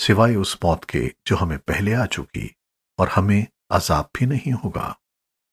सिवाय उस मौत के जो हमें पहले आ चुकी और हमें अजाब भी नहीं होगा।